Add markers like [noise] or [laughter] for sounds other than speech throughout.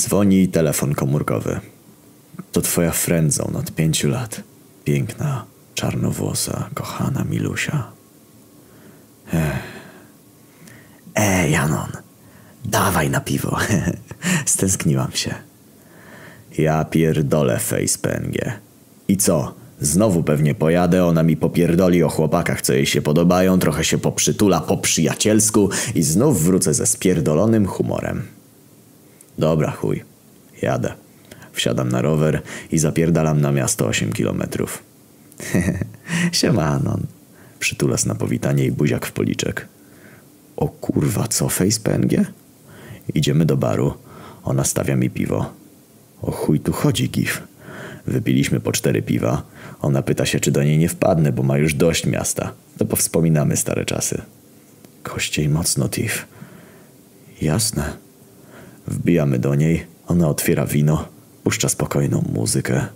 Dzwoni telefon komórkowy. To twoja friendzone od pięciu lat. Piękna, czarnowłosa, kochana Milusia. Ej, Janon, dawaj na piwo. [laughs] Stęskniłam się. Ja pierdolę face PNG. I co? Znowu pewnie pojadę, ona mi popierdoli o chłopakach, co jej się podobają, trochę się poprzytula po przyjacielsku i znów wrócę ze spierdolonym humorem. Dobra, chuj. Jadę. Wsiadam na rower i zapierdalam na miasto 8 kilometrów. [laughs] Siema, Anon. Przytulas na powitanie i buziak w policzek. O kurwa, co face PNG? Idziemy do baru. Ona stawia mi piwo. O chuj tu chodzi, Gif. Wypiliśmy po cztery piwa. Ona pyta się, czy do niej nie wpadnę, bo ma już dość miasta. To powspominamy stare czasy. Kościej mocno, Tif. Jasne. Wbijamy do niej. Ona otwiera wino. Puszcza spokojną muzykę.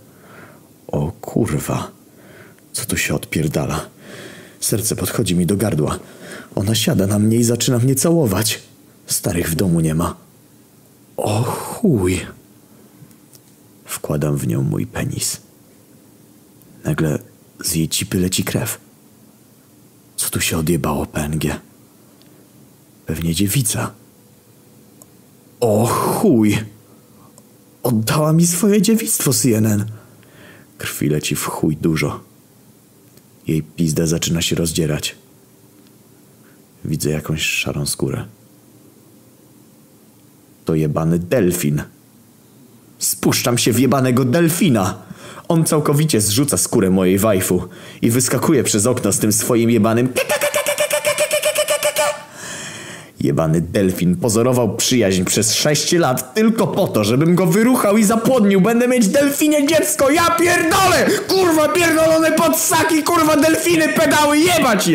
O kurwa. Co tu się odpierdala? Serce podchodzi mi do gardła. Ona siada na mnie i zaczyna mnie całować. Starych w domu nie ma. O chuj. Wkładam w nią mój penis. Nagle z jej cipy leci krew. Co tu się odjebało, PNG? Pewnie dziewica. O chuj! Oddała mi swoje dziewictwo, CNN. Krwi leci w chuj dużo. Jej pizda zaczyna się rozdzierać. Widzę jakąś szarą skórę. To jebany delfin. Spuszczam się w jebanego delfina. On całkowicie zrzuca skórę mojej wajfu i wyskakuje przez okno z tym swoim jebanym Jebany delfin pozorował przyjaźń przez 6 lat tylko po to, żebym go wyruchał i zapłodnił. Będę mieć delfinie dziecko, ja pierdolę! Kurwa pierdolone podsaki, kurwa delfiny pedały, jebać je!